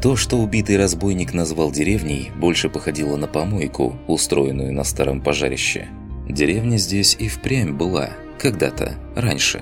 То, что убитый разбойник назвал деревней, больше походило на помойку, устроенную на старом пожарище. Деревня здесь и впрямь была, когда-то, раньше.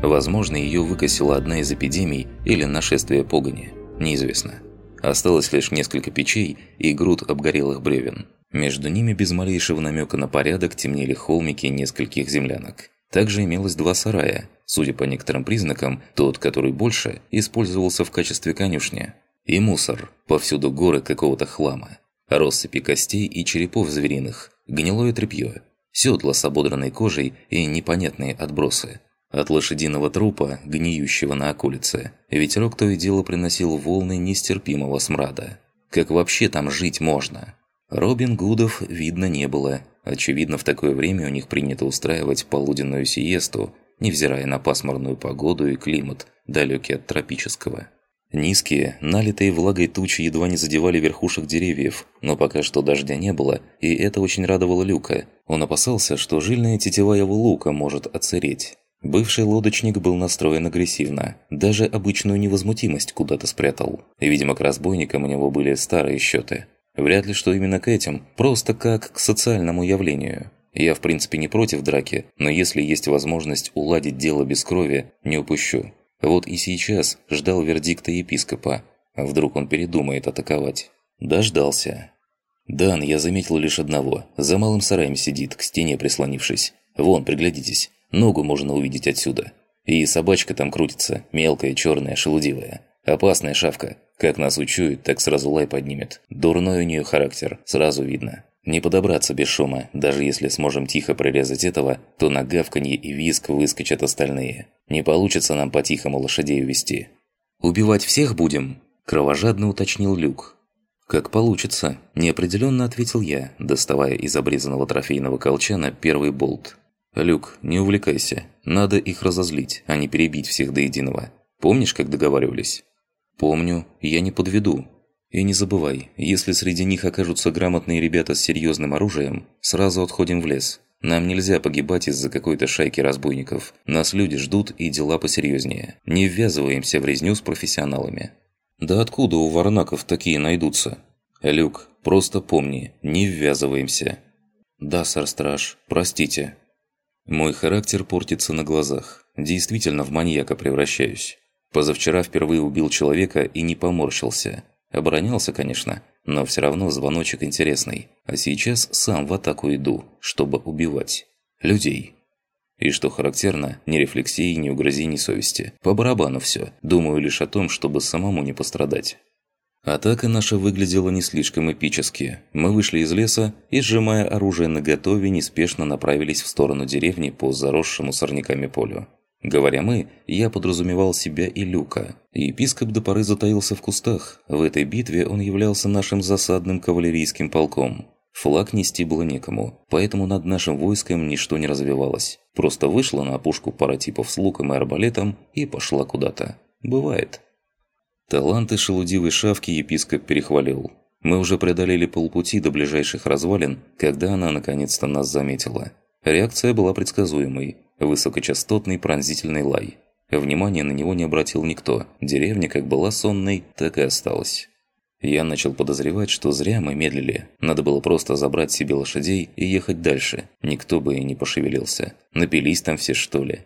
Возможно, ее выкосила одна из эпидемий или нашествие погони, неизвестно. Осталось лишь несколько печей и груд обгорелых бревен. Между ними без малейшего намека на порядок темнели холмики нескольких землянок. Также имелось два сарая. Судя по некоторым признакам, тот, который больше, использовался в качестве конюшни. И мусор. Повсюду горы какого-то хлама. Россыпи костей и черепов звериных. Гнилое тряпье. Седла с ободранной кожей и непонятные отбросы. От лошадиного трупа, гниющего на околице, ветерок то и дело приносил волны нестерпимого смрада. Как вообще там жить можно? Робин Гудов видно не было. Очевидно, в такое время у них принято устраивать полуденную сиесту, невзирая на пасмурную погоду и климат, далекий от тропического. Низкие, налитые влагой тучи едва не задевали верхушек деревьев, но пока что дождя не было, и это очень радовало Люка. Он опасался, что жильная тетива его лука может отсыреть. Бывший лодочник был настроен агрессивно, даже обычную невозмутимость куда-то спрятал. И, видимо, к разбойникам у него были старые счеты. Вряд ли что именно к этим, просто как к социальному явлению. Я в принципе не против драки, но если есть возможность уладить дело без крови, не упущу. Вот и сейчас ждал вердикта епископа. А вдруг он передумает атаковать? Дождался. Дан я заметил лишь одного. За малым сараем сидит, к стене прислонившись. Вон, приглядитесь. Ногу можно увидеть отсюда. И собачка там крутится, мелкая, черная, шелудивая. Опасная шавка. Как нас учует, так сразу лай поднимет. Дурной у нее характер, сразу видно. Не подобраться без шума, даже если сможем тихо прирезать этого, то на гавканье и виск выскочат остальные. Не получится нам по-тихому лошадей увести. «Убивать всех будем?» – кровожадно уточнил Люк. «Как получится», – неопределенно ответил я, доставая из обрезанного трофейного колчана первый болт. «Люк, не увлекайся. Надо их разозлить, а не перебить всех до единого. Помнишь, как договаривались?» «Помню, я не подведу. И не забывай, если среди них окажутся грамотные ребята с серьезным оружием, сразу отходим в лес. Нам нельзя погибать из-за какой-то шайки разбойников. Нас люди ждут и дела посерьезнее. Не ввязываемся в резню с профессионалами». «Да откуда у варнаков такие найдутся?» «Люк, просто помни, не ввязываемся». «Да, сэр-страж, простите». Мой характер портится на глазах. Действительно в маньяка превращаюсь. Позавчера впервые убил человека и не поморщился. Оборонялся, конечно, но все равно звоночек интересный. А сейчас сам в атаку иду, чтобы убивать. Людей. И что характерно, ни рефлексии, ни угрызений совести. По барабану все. Думаю лишь о том, чтобы самому не пострадать. Атака наша выглядела не слишком эпически. Мы вышли из леса и, сжимая оружие наготове, неспешно направились в сторону деревни по заросшему сорняками полю. Говоря «мы», я подразумевал себя и Люка. Епископ до поры затаился в кустах. В этой битве он являлся нашим засадным кавалерийским полком. Флаг нести было некому, поэтому над нашим войском ничто не развивалось. Просто вышла на опушку пара типов с луком и арбалетом и пошла куда-то. Бывает. Таланты шелудивой шавки епископ перехвалил. Мы уже преодолели полпути до ближайших развалин, когда она наконец-то нас заметила. Реакция была предсказуемой. Высокочастотный пронзительный лай. Внимания на него не обратил никто. Деревня как была сонной, так и осталась. Я начал подозревать, что зря мы медлили. Надо было просто забрать себе лошадей и ехать дальше. Никто бы и не пошевелился. Напились там все, что ли.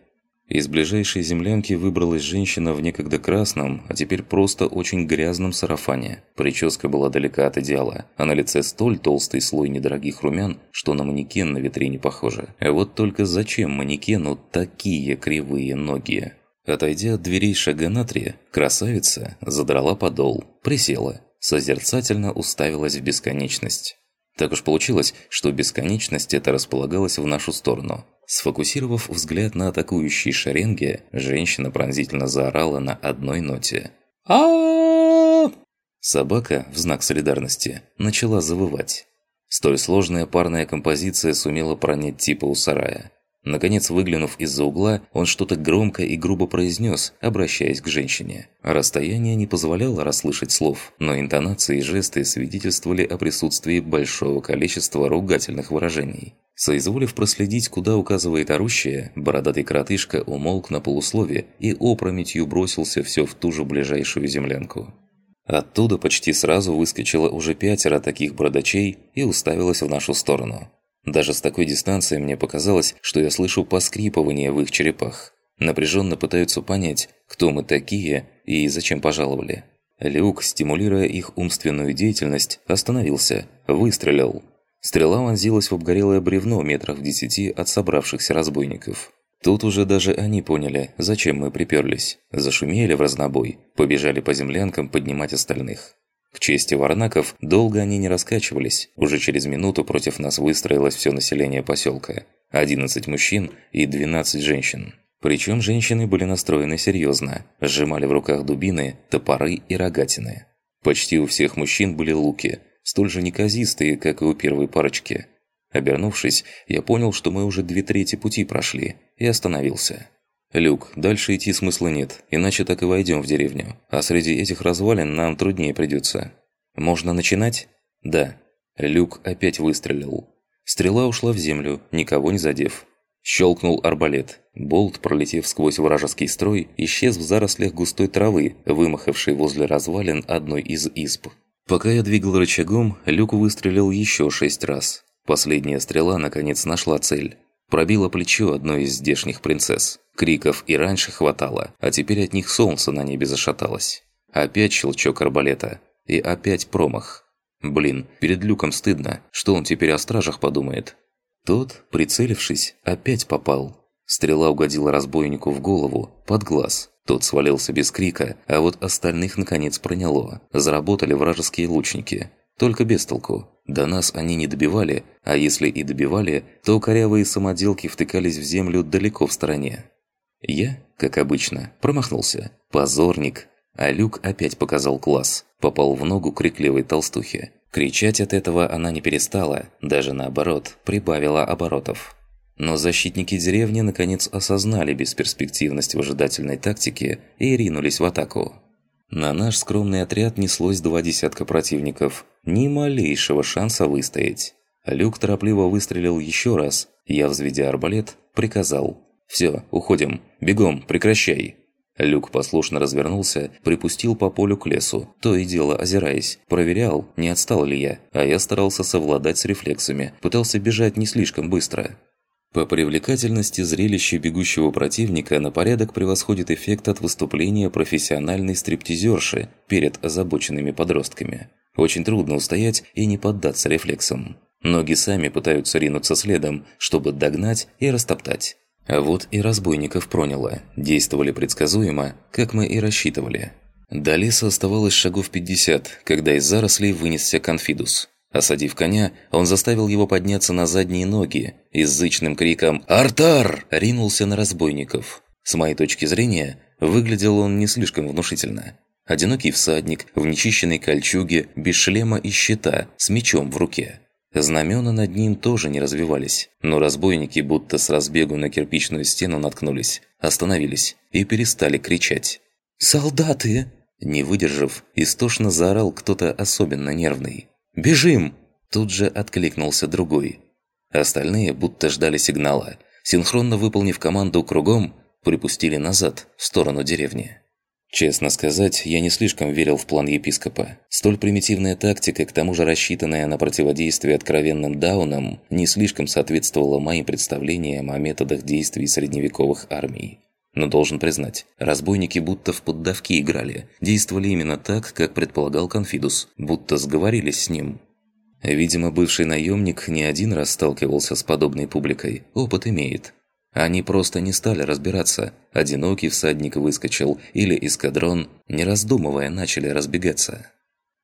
Из ближайшей землянки выбралась женщина в некогда красном, а теперь просто очень грязном сарафане. Прическа была далека от идеала, а на лице столь толстый слой недорогих румян, что на манекен на витрине похоже. А вот только зачем манекену такие кривые ноги? Отойдя от дверей шага на три, красавица задрала подол, присела, созерцательно уставилась в бесконечность. Так уж получилось, что бесконечность эта располагалась в нашу сторону – Сфокусировав взгляд на атакующей шеренге, женщина пронзительно заорала на одной ноте. а Собака, в знак солидарности, начала завывать. Столь сложная парная композиция сумела пронять типа у сарая. Наконец, выглянув из-за угла, он что-то громко и грубо произнес, обращаясь к женщине. Расстояние не позволяло расслышать слов, но интонации и жесты свидетельствовали о присутствии большого количества ругательных выражений. Соизволив проследить, куда указывает орущая, бородатый коротышка умолк на полуслове и опрометью бросился все в ту же ближайшую землянку. Оттуда почти сразу выскочило уже пятеро таких бородачей и уставилось в нашу сторону. Даже с такой дистанции мне показалось, что я слышу поскрипывание в их черепах. Напряженно пытаются понять, кто мы такие и зачем пожаловали. Люк, стимулируя их умственную деятельность, остановился, выстрелил. Стрела вонзилась в обгорелое бревно метрах в десяти от собравшихся разбойников. Тут уже даже они поняли, зачем мы приперлись. Зашумели в разнобой, побежали по землянкам поднимать остальных. К чести варнаков, долго они не раскачивались. Уже через минуту против нас выстроилось все население поселка. 11 мужчин и 12 женщин. Причем женщины были настроены серьезно, сжимали в руках дубины, топоры и рогатины. Почти у всех мужчин были луки, столь же неказистые, как и у первой парочки. Обернувшись, я понял, что мы уже две трети пути прошли, и остановился. «Люк, дальше идти смысла нет, иначе так и войдем в деревню, а среди этих развалин нам труднее придется. Можно начинать?» «Да». Люк опять выстрелил. Стрела ушла в землю, никого не задев. Щелкнул арбалет. Болт, пролетев сквозь вражеский строй, исчез в зарослях густой травы, вымахавшей возле развалин одной из изб. Пока я двигал рычагом, Люк выстрелил еще шесть раз. Последняя стрела наконец нашла цель. Пробила плечо одной из здешних принцесс. Криков и раньше хватало, а теперь от них солнце на небе зашаталось. Опять щелчок арбалета. И опять промах. Блин, перед Люком стыдно, что он теперь о стражах подумает. Тот, прицелившись, опять попал. Стрела угодила разбойнику в голову, под глаз. Тот свалился без крика, а вот остальных наконец проняло. Заработали вражеские лучники. Только без толку. До нас они не добивали, а если и добивали, то корявые самоделки втыкались в землю далеко в стороне. Я, как обычно, промахнулся. Позорник. А Люк опять показал класс. Попал в ногу крикливой толстухе. Кричать от этого она не перестала, даже наоборот, прибавила оборотов. Но защитники деревни наконец осознали бесперспективность выжидательной тактики и ринулись в атаку. На наш скромный отряд неслось два десятка противников. Ни малейшего шанса выстоять. Люк торопливо выстрелил еще раз. Я, взведя арбалет, приказал. «Все, уходим. Бегом, прекращай!» Люк послушно развернулся, припустил по полю к лесу, то и дело озираясь. Проверял, не отстал ли я, а я старался совладать с рефлексами, пытался бежать не слишком быстро. По привлекательности зрелище бегущего противника на порядок превосходит эффект от выступления профессиональной стриптизерши перед озабоченными подростками. Очень трудно устоять и не поддаться рефлексам. Ноги сами пытаются ринуться следом, чтобы догнать и растоптать. А вот и разбойников проняло. Действовали предсказуемо, как мы и рассчитывали. До леса оставалось шагов 50, когда из зарослей вынесся конфидус. Осадив коня, он заставил его подняться на задние ноги и с зычным криком «Артар!» ринулся на разбойников. С моей точки зрения, выглядел он не слишком внушительно. Одинокий всадник в нечищенной кольчуге, без шлема и щита, с мечом в руке. Знамена над ним тоже не развивались, но разбойники будто с разбегу на кирпичную стену наткнулись, остановились и перестали кричать. «Солдаты!» Не выдержав, истошно заорал кто-то особенно нервный. «Бежим!» Тут же откликнулся другой. Остальные будто ждали сигнала. Синхронно выполнив команду кругом, припустили назад, в сторону деревни. Честно сказать, я не слишком верил в план епископа. Столь примитивная тактика, к тому же рассчитанная на противодействие откровенным даунам, не слишком соответствовала моим представлениям о методах действий средневековых армий. Но должен признать, разбойники будто в поддавки играли, действовали именно так, как предполагал Конфидус, будто сговорились с ним. Видимо, бывший наемник не один раз сталкивался с подобной публикой, опыт имеет. Они просто не стали разбираться. Одинокий всадник выскочил или эскадрон, не раздумывая, начали разбегаться.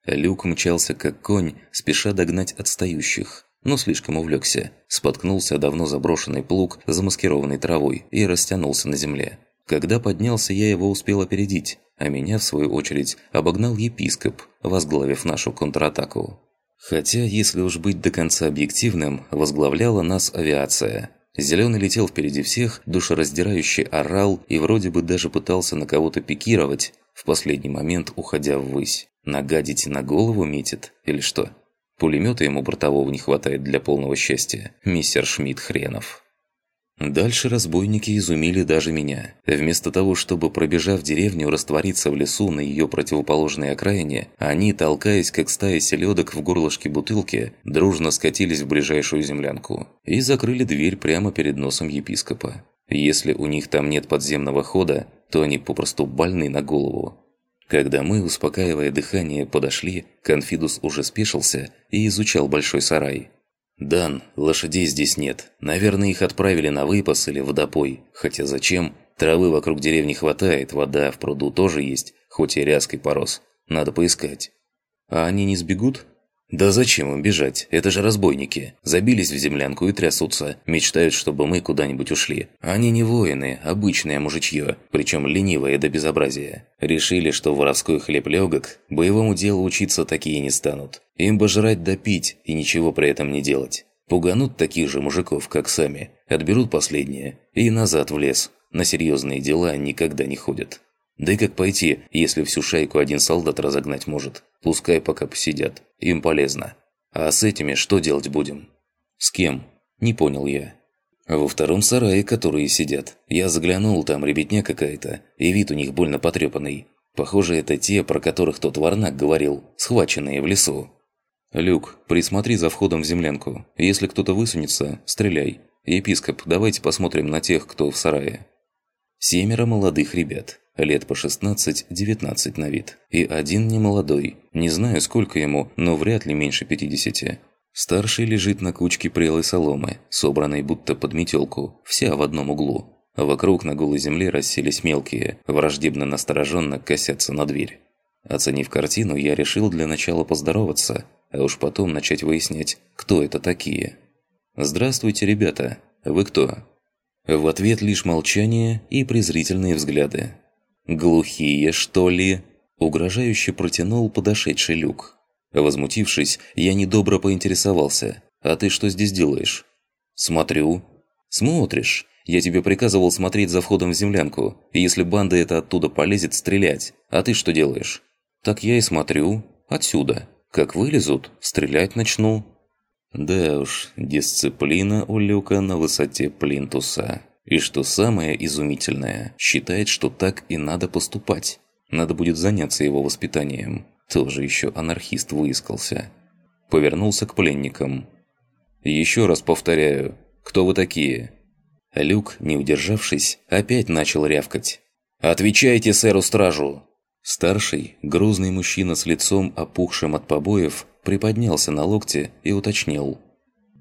Люк мчался как конь, спеша догнать отстающих. Но слишком увлекся. Споткнулся давно заброшенный плуг, замаскированный травой, и растянулся на земле. Когда поднялся, я его успел опередить, а меня, в свою очередь, обогнал епископ, возглавив нашу контратаку. Хотя, если уж быть до конца объективным, возглавляла нас авиация – Зеленый летел впереди всех, душераздирающе орал и вроде бы даже пытался на кого-то пикировать, в последний момент уходя ввысь. Нагадить на голову метит? Или что? Пулемета ему бортового не хватает для полного счастья, мистер Шмидт хренов. Дальше разбойники изумили даже меня. Вместо того, чтобы, пробежав деревню, раствориться в лесу на ее противоположной окраине, они, толкаясь как стая селедок в горлышке бутылки, дружно скатились в ближайшую землянку и закрыли дверь прямо перед носом епископа. Если у них там нет подземного хода, то они попросту больны на голову. Когда мы, успокаивая дыхание, подошли, Конфидус уже спешился и изучал большой сарай – «Дан, лошадей здесь нет. Наверное, их отправили на выпас или водопой. Хотя зачем? Травы вокруг деревни хватает, вода в пруду тоже есть, хоть и ряской порос. Надо поискать». «А они не сбегут?» «Да зачем им бежать? Это же разбойники. Забились в землянку и трясутся. Мечтают, чтобы мы куда-нибудь ушли. Они не воины, обычное мужичье, причем ленивое до безобразия. Решили, что воровской хлеб легок, боевому делу учиться такие не станут. Им бы жрать да пить и ничего при этом не делать. Пуганут таких же мужиков, как сами, отберут последнее и назад в лес. На серьезные дела никогда не ходят». Да и как пойти, если всю шайку один солдат разогнать может? Пускай пока посидят. Им полезно. А с этими что делать будем? С кем? Не понял я. Во втором сарае, которые сидят. Я заглянул, там ребятня какая-то, и вид у них больно потрепанный. Похоже, это те, про которых тот Варнак говорил, схваченные в лесу. «Люк, присмотри за входом в землянку. Если кто-то высунется, стреляй. Епископ, давайте посмотрим на тех, кто в сарае». Семеро молодых ребят лет по 16-19 на вид. И один немолодой, не знаю сколько ему, но вряд ли меньше 50. Старший лежит на кучке прелой соломы, собранной будто под метелку, вся в одном углу. Вокруг на голой земле расселись мелкие, враждебно-настороженно косятся на дверь. Оценив картину, я решил для начала поздороваться, а уж потом начать выяснять, кто это такие. «Здравствуйте, ребята! Вы кто?» В ответ лишь молчание и презрительные взгляды. «Глухие, что ли?» – угрожающе протянул подошедший люк. Возмутившись, я недобро поинтересовался. «А ты что здесь делаешь?» «Смотрю». «Смотришь? Я тебе приказывал смотреть за входом в землянку, и если банда эта оттуда полезет, стрелять. А ты что делаешь?» «Так я и смотрю. Отсюда. Как вылезут, стрелять начну». Да уж, дисциплина у Люка на высоте плинтуса. И что самое изумительное, считает, что так и надо поступать. Надо будет заняться его воспитанием. Тоже еще анархист выискался. Повернулся к пленникам. «Еще раз повторяю, кто вы такие?» Люк, не удержавшись, опять начал рявкать. «Отвечайте сэру-стражу!» Старший, грузный мужчина с лицом, опухшим от побоев, приподнялся на локте и уточнил.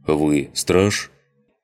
«Вы страж?»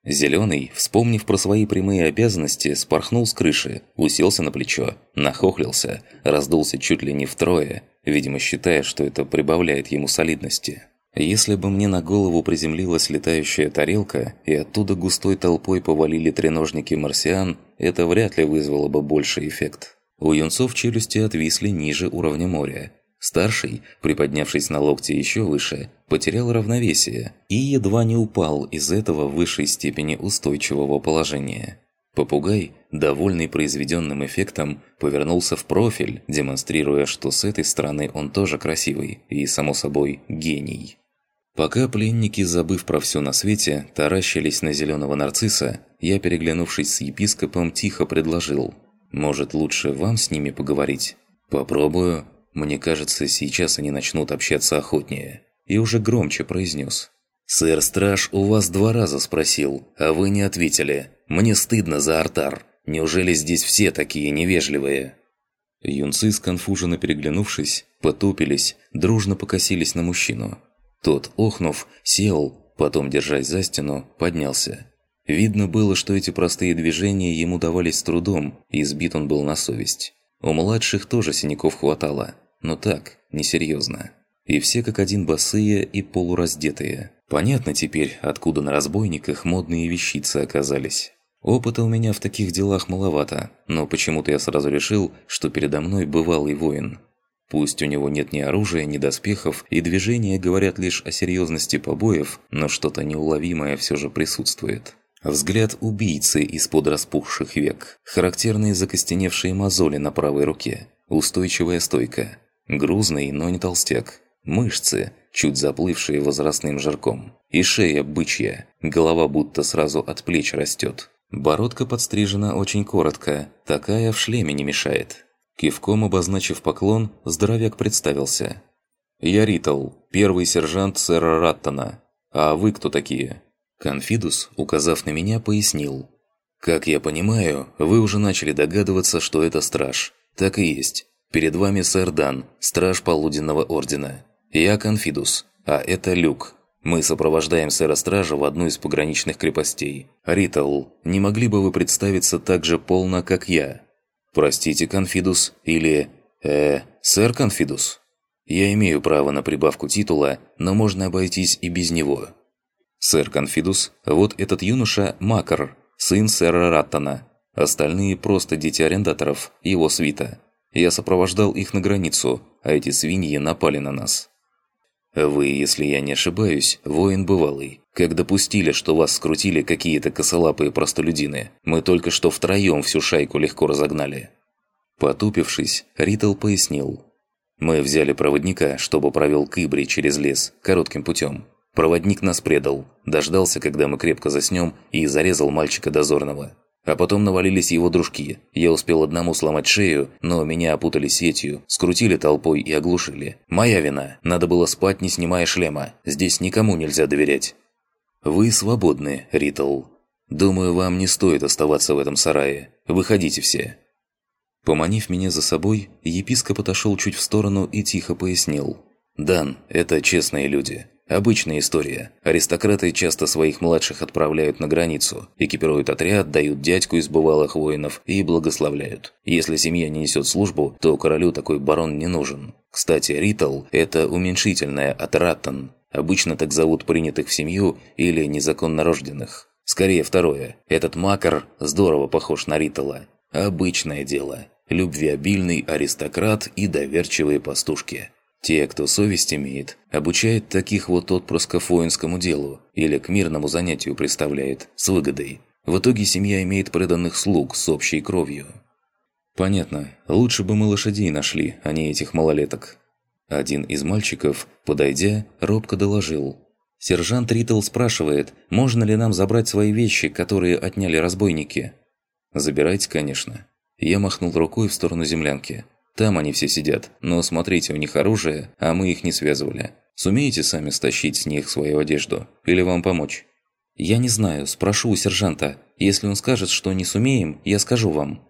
Зеленый, вспомнив про свои прямые обязанности, спорхнул с крыши, уселся на плечо, нахохлился, раздулся чуть ли не втрое, видимо считая, что это прибавляет ему солидности. Если бы мне на голову приземлилась летающая тарелка, и оттуда густой толпой повалили треножники марсиан, это вряд ли вызвало бы больший эффект. У юнцов челюсти отвисли ниже уровня моря, Старший, приподнявшись на локте еще выше, потерял равновесие и едва не упал из этого высшей степени устойчивого положения. Попугай, довольный произведенным эффектом, повернулся в профиль, демонстрируя, что с этой стороны он тоже красивый и, само собой, гений. Пока пленники, забыв про все на свете, таращились на зеленого нарцисса, я, переглянувшись с епископом, тихо предложил «Может, лучше вам с ними поговорить?» «Попробую», мне кажется, сейчас они начнут общаться охотнее. И уже громче произнес. «Сэр-страж у вас два раза спросил, а вы не ответили. Мне стыдно за артар. Неужели здесь все такие невежливые?» Юнцы, сконфуженно переглянувшись, потупились, дружно покосились на мужчину. Тот, охнув, сел, потом, держась за стену, поднялся. Видно было, что эти простые движения ему давались с трудом, и сбит он был на совесть. У младших тоже синяков хватало, но так, несерьезно. И все как один босые и полураздетые. Понятно теперь, откуда на разбойниках модные вещицы оказались. Опыта у меня в таких делах маловато, но почему-то я сразу решил, что передо мной бывалый воин. Пусть у него нет ни оружия, ни доспехов, и движения говорят лишь о серьезности побоев, но что-то неуловимое все же присутствует. Взгляд убийцы из-под распухших век, характерные закостеневшие мозоли на правой руке, устойчивая стойка – Грузный, но не толстяк. Мышцы, чуть заплывшие возрастным жирком. И шея бычья, голова будто сразу от плеч растет. Бородка подстрижена очень коротко, такая в шлеме не мешает. Кивком обозначив поклон, здоровяк представился. «Я Ритл, первый сержант сэра Раттона. А вы кто такие?» Конфидус, указав на меня, пояснил. «Как я понимаю, вы уже начали догадываться, что это страж. Так и есть. Перед вами сэр Дан, страж Полуденного Ордена. Я Конфидус, а это Люк, мы сопровождаем сэра-стража в одну из пограничных крепостей. Ритл, не могли бы вы представиться так же полно, как я? Простите, Конфидус, или... Э, сэр Конфидус? Я имею право на прибавку титула, но можно обойтись и без него. Сэр Конфидус, вот этот юноша Макар, сын сэра Раттона. Остальные просто дети арендаторов, его свита. Я сопровождал их на границу, а эти свиньи напали на нас. Вы, если я не ошибаюсь, воин бывалый. Как допустили, что вас скрутили какие-то косолапые простолюдины? Мы только что втроем всю шайку легко разогнали». Потупившись, Ритл пояснил. «Мы взяли проводника, чтобы провел Кыбри через лес, коротким путем. Проводник нас предал, дождался, когда мы крепко заснем, и зарезал мальчика дозорного. А потом навалились его дружки. Я успел одному сломать шею, но меня опутали сетью, скрутили толпой и оглушили. Моя вина. Надо было спать, не снимая шлема. Здесь никому нельзя доверять. Вы свободны, Ритл. Думаю, вам не стоит оставаться в этом сарае. Выходите все. Поманив меня за собой, епископ отошел чуть в сторону и тихо пояснил. «Дан, это честные люди. Обычная история. Аристократы часто своих младших отправляют на границу, экипируют отряд, дают дядьку из бывалых воинов и благословляют. Если семья не несет службу, то королю такой барон не нужен. Кстати, Ритл – это уменьшительное от Раттон. Обычно так зовут принятых в семью или незаконно рожденных. Скорее второе. Этот макар здорово похож на Ритла. Обычное дело. Любвеобильный аристократ и доверчивые пастушки. Те, кто совесть имеет, обучает таких вот отпрысков воинскому делу или к мирному занятию представляет, с выгодой. В итоге семья имеет преданных слуг с общей кровью. Понятно. Лучше бы мы лошадей нашли, а не этих малолеток. Один из мальчиков, подойдя, робко доложил. Сержант Ритл спрашивает, можно ли нам забрать свои вещи, которые отняли разбойники. Забирайте, конечно. Я махнул рукой в сторону землянки. Там они все сидят, но смотрите, у них оружие, а мы их не связывали. Сумеете сами стащить с них свою одежду? Или вам помочь?» «Я не знаю, спрошу у сержанта. Если он скажет, что не сумеем, я скажу вам».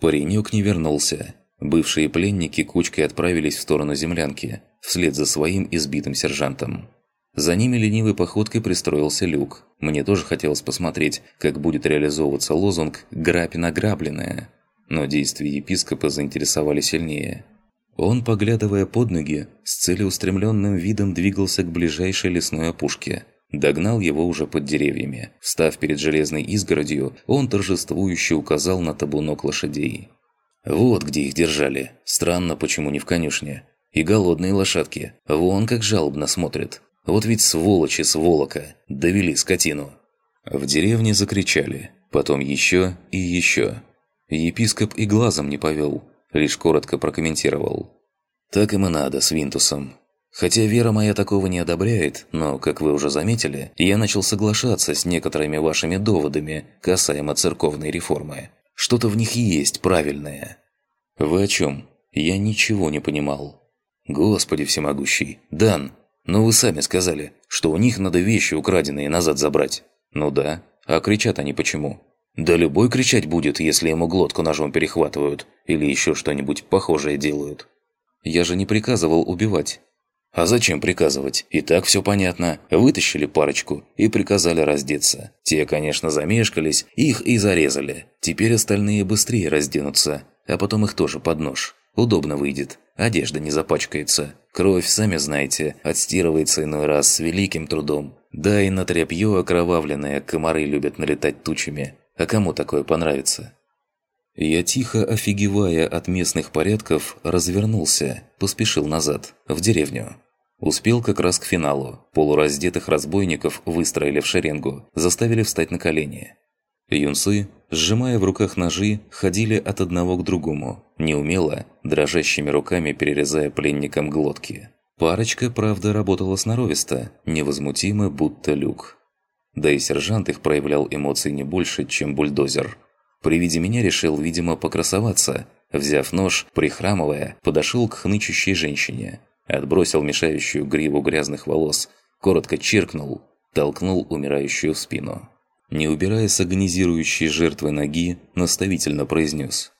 Паренек не вернулся. Бывшие пленники кучкой отправились в сторону землянки, вслед за своим избитым сержантом. За ними ленивой походкой пристроился люк. Мне тоже хотелось посмотреть, как будет реализовываться лозунг «Грабь награбленное» но действия епископа заинтересовали сильнее. Он, поглядывая под ноги, с целеустремленным видом двигался к ближайшей лесной опушке. Догнал его уже под деревьями. Встав перед железной изгородью, он торжествующе указал на табунок лошадей. «Вот где их держали. Странно, почему не в конюшне. И голодные лошадки. Вон как жалобно смотрят. Вот ведь сволочи сволока. Довели скотину». В деревне закричали. Потом еще и еще. Епископ и глазом не повел, лишь коротко прокомментировал. «Так им и надо с Винтусом. Хотя вера моя такого не одобряет, но, как вы уже заметили, я начал соглашаться с некоторыми вашими доводами касаемо церковной реформы. Что-то в них есть правильное». «Вы о чем? Я ничего не понимал». «Господи всемогущий! Дан, но вы сами сказали, что у них надо вещи украденные назад забрать». «Ну да. А кричат они почему?» Да любой кричать будет, если ему глотку ножом перехватывают или еще что-нибудь похожее делают. Я же не приказывал убивать. А зачем приказывать? И так все понятно. Вытащили парочку и приказали раздеться. Те, конечно, замешкались, их и зарезали. Теперь остальные быстрее разденутся, а потом их тоже под нож. Удобно выйдет. Одежда не запачкается. Кровь, сами знаете, отстирывается иной раз с великим трудом. Да и на тряпье окровавленное комары любят налетать тучами. А кому такое понравится? Я тихо офигевая от местных порядков, развернулся, поспешил назад, в деревню. Успел как раз к финалу. Полураздетых разбойников выстроили в шеренгу, заставили встать на колени. Юнцы, сжимая в руках ножи, ходили от одного к другому, неумело, дрожащими руками перерезая пленникам глотки. Парочка, правда, работала сноровисто, невозмутимо, будто люк. Да и сержант их проявлял эмоций не больше, чем бульдозер. При виде меня решил, видимо, покрасоваться. Взяв нож, прихрамывая, подошел к хнычущей женщине. Отбросил мешающую гриву грязных волос, коротко чиркнул, толкнул умирающую в спину. Не убирая с агонизирующей жертвы ноги, наставительно произнес.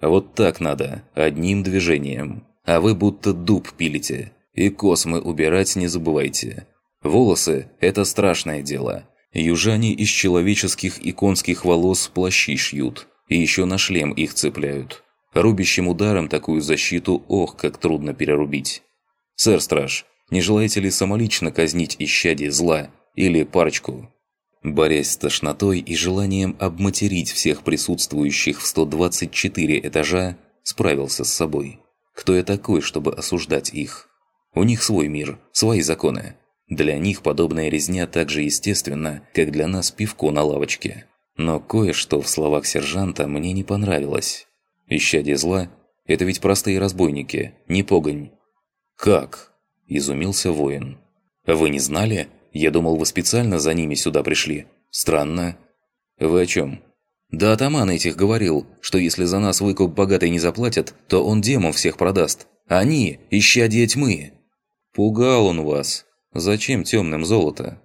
«Вот так надо, одним движением. А вы будто дуб пилите. И космы убирать не забывайте. Волосы – это страшное дело. Южане из человеческих и конских волос плащи шьют, и еще на шлем их цепляют. Рубящим ударом такую защиту ох, как трудно перерубить. Сэр Страж, не желаете ли самолично казнить исчадие зла или парочку? Борясь с тошнотой и желанием обматерить всех присутствующих в 124 этажа, справился с собой. Кто я такой, чтобы осуждать их? У них свой мир, свои законы. Для них подобная резня так же естественна, как для нас пивко на лавочке. Но кое-что в словах сержанта мне не понравилось. Исчадие зла – это ведь простые разбойники, не погонь. «Как?» – изумился воин. «Вы не знали? Я думал, вы специально за ними сюда пришли. Странно». «Вы о чем?» «Да атаман этих говорил, что если за нас выкуп богатый не заплатят, то он демон всех продаст. Они – исчадие тьмы». «Пугал он вас», Зачем темным золото?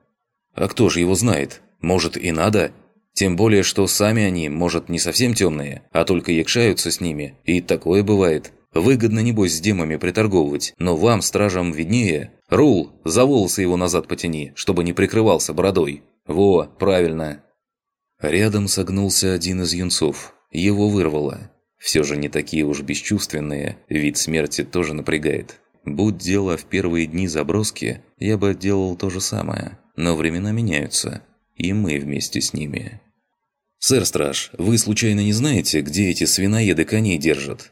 А кто же его знает? Может и надо? Тем более, что сами они, может, не совсем темные, а только якшаются с ними, и такое бывает. Выгодно, небось, с демами приторговывать, но вам, стражам, виднее. Рул, за волосы его назад потяни, чтобы не прикрывался бородой. Во, правильно. Рядом согнулся один из юнцов. Его вырвало. Все же не такие уж бесчувственные, вид смерти тоже напрягает. Будь дело в первые дни заброски, я бы делал то же самое. Но времена меняются, и мы вместе с ними. «Сэр Страж, вы случайно не знаете, где эти свиноеды коней держат?»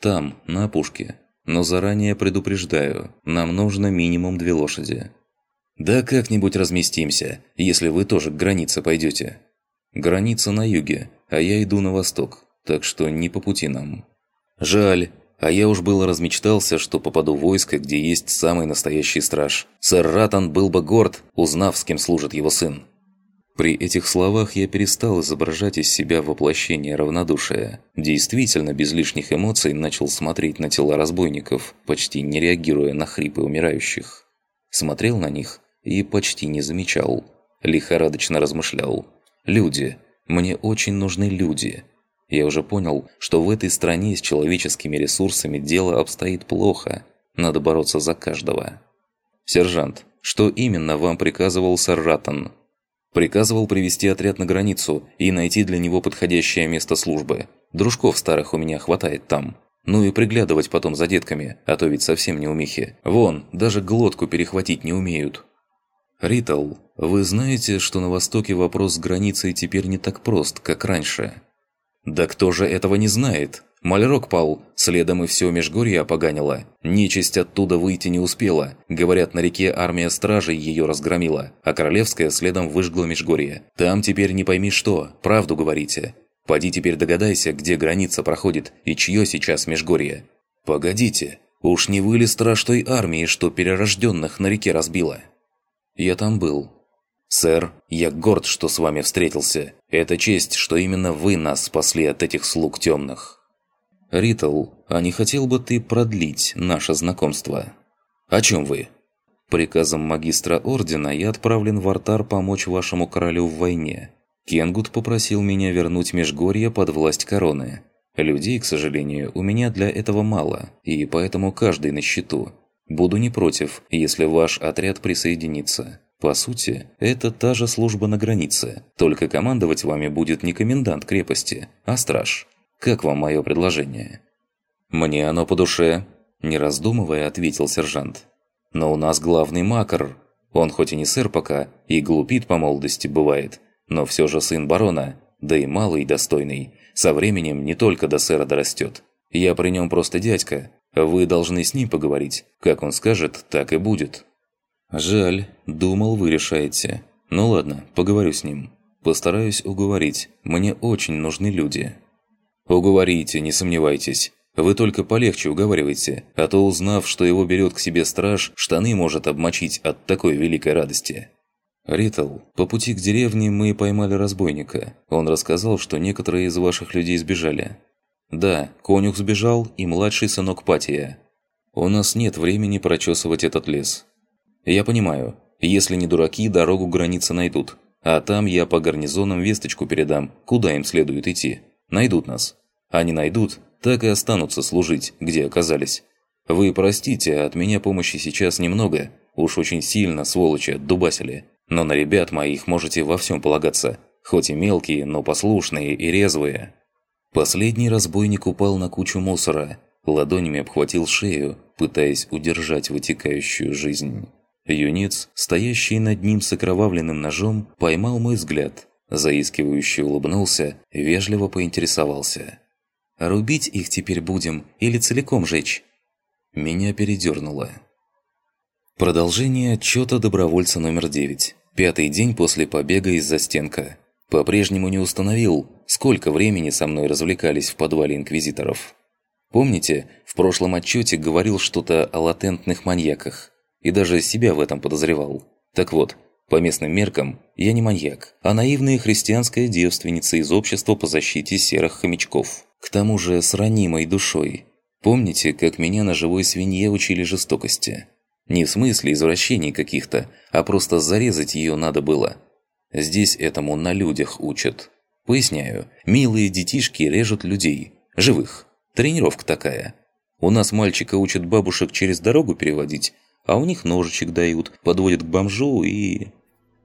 «Там, на опушке. Но заранее предупреждаю, нам нужно минимум две лошади». «Да как-нибудь разместимся, если вы тоже к границе пойдете». «Граница на юге, а я иду на восток, так что не по пути нам». «Жаль, а я уж было размечтался, что попаду в войско, где есть самый настоящий страж. Сэр Ратан был бы горд, узнав, с кем служит его сын. При этих словах я перестал изображать из себя воплощение равнодушия. Действительно, без лишних эмоций начал смотреть на тела разбойников, почти не реагируя на хрипы умирающих. Смотрел на них и почти не замечал. Лихорадочно размышлял. «Люди. Мне очень нужны люди. Я уже понял, что в этой стране с человеческими ресурсами дело обстоит плохо. Надо бороться за каждого. «Сержант, что именно вам приказывал сэр Раттон?» «Приказывал привести отряд на границу и найти для него подходящее место службы. Дружков старых у меня хватает там. Ну и приглядывать потом за детками, а то ведь совсем не умехи. Вон, даже глотку перехватить не умеют». «Ритл, вы знаете, что на Востоке вопрос с границей теперь не так прост, как раньше?» Да кто же этого не знает? Мальрок пал, следом и все Межгорье опоганило. Нечисть оттуда выйти не успела. Говорят, на реке армия стражей ее разгромила, а Королевская следом выжгла Межгорье. Там теперь не пойми что, правду говорите. Поди теперь догадайся, где граница проходит и чье сейчас Межгорье. Погодите, уж не вы ли страж той армии, что перерожденных на реке разбила? Я там был, «Сэр, я горд, что с вами встретился. Это честь, что именно вы нас спасли от этих слуг темных». «Ритл, а не хотел бы ты продлить наше знакомство?» «О чем вы?» «Приказом магистра Ордена я отправлен в Артар помочь вашему королю в войне. Кенгут попросил меня вернуть Межгорье под власть короны. Людей, к сожалению, у меня для этого мало, и поэтому каждый на счету. Буду не против, если ваш отряд присоединится. По сути, это та же служба на границе, только командовать вами будет не комендант крепости, а страж. Как вам мое предложение?» «Мне оно по душе», – не раздумывая, ответил сержант. «Но у нас главный макар. Он хоть и не сэр пока, и глупит по молодости бывает, но все же сын барона, да и малый и достойный. Со временем не только до сэра дорастет. Я при нем просто дядька. Вы должны с ним поговорить. Как он скажет, так и будет». «Жаль, думал, вы решаете. Ну ладно, поговорю с ним. Постараюсь уговорить. Мне очень нужны люди». «Уговорите, не сомневайтесь. Вы только полегче уговаривайте, а то, узнав, что его берет к себе страж, штаны может обмочить от такой великой радости». «Ритл, по пути к деревне мы поймали разбойника. Он рассказал, что некоторые из ваших людей сбежали». «Да, конюх сбежал и младший сынок Патия. У нас нет времени прочесывать этот лес». «Я понимаю. Если не дураки, дорогу границы найдут. А там я по гарнизонам весточку передам, куда им следует идти. Найдут нас. А не найдут, так и останутся служить, где оказались. Вы простите, от меня помощи сейчас немного. Уж очень сильно, сволочи, отдубасили. Но на ребят моих можете во всем полагаться. Хоть и мелкие, но послушные и резвые». Последний разбойник упал на кучу мусора, ладонями обхватил шею, пытаясь удержать вытекающую жизнь. Юнец, стоящий над ним с окровавленным ножом, поймал мой взгляд, заискивающе улыбнулся, вежливо поинтересовался. «Рубить их теперь будем или целиком жечь?» Меня передернуло. Продолжение отчета добровольца номер 9. Пятый день после побега из застенка. По-прежнему не установил, сколько времени со мной развлекались в подвале инквизиторов. Помните, в прошлом отчете говорил что-то о латентных маньяках? И даже себя в этом подозревал. Так вот, по местным меркам, я не маньяк, а наивная христианская девственница из общества по защите серых хомячков. К тому же с ранимой душой. Помните, как меня на живой свинье учили жестокости? Не в смысле извращений каких-то, а просто зарезать ее надо было. Здесь этому на людях учат. Поясняю, милые детишки режут людей. Живых. Тренировка такая. У нас мальчика учат бабушек через дорогу переводить, а у них ножичек дают, подводят к бомжу и...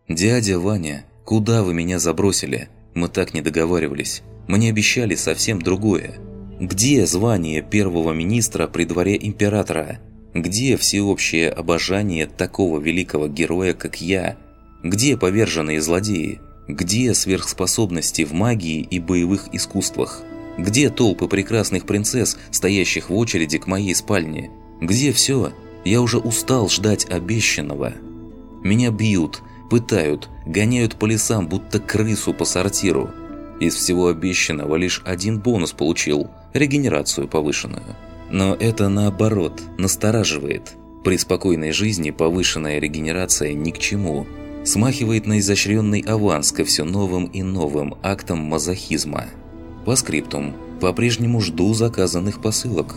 «Дядя Ваня, куда вы меня забросили? Мы так не договаривались. Мне обещали совсем другое. Где звание первого министра при дворе императора?» Где всеобщее обожание такого великого героя, как я? Где поверженные злодеи? Где сверхспособности в магии и боевых искусствах? Где толпы прекрасных принцесс, стоящих в очереди к моей спальне? Где все? Я уже устал ждать обещанного. Меня бьют, пытают, гоняют по лесам, будто крысу по сортиру. Из всего обещанного лишь один бонус получил – регенерацию повышенную. Но это наоборот, настораживает. При спокойной жизни повышенная регенерация ни к чему. Смахивает на изощренный аванс ко все новым и новым актам мазохизма. По скриптум. По-прежнему жду заказанных посылок.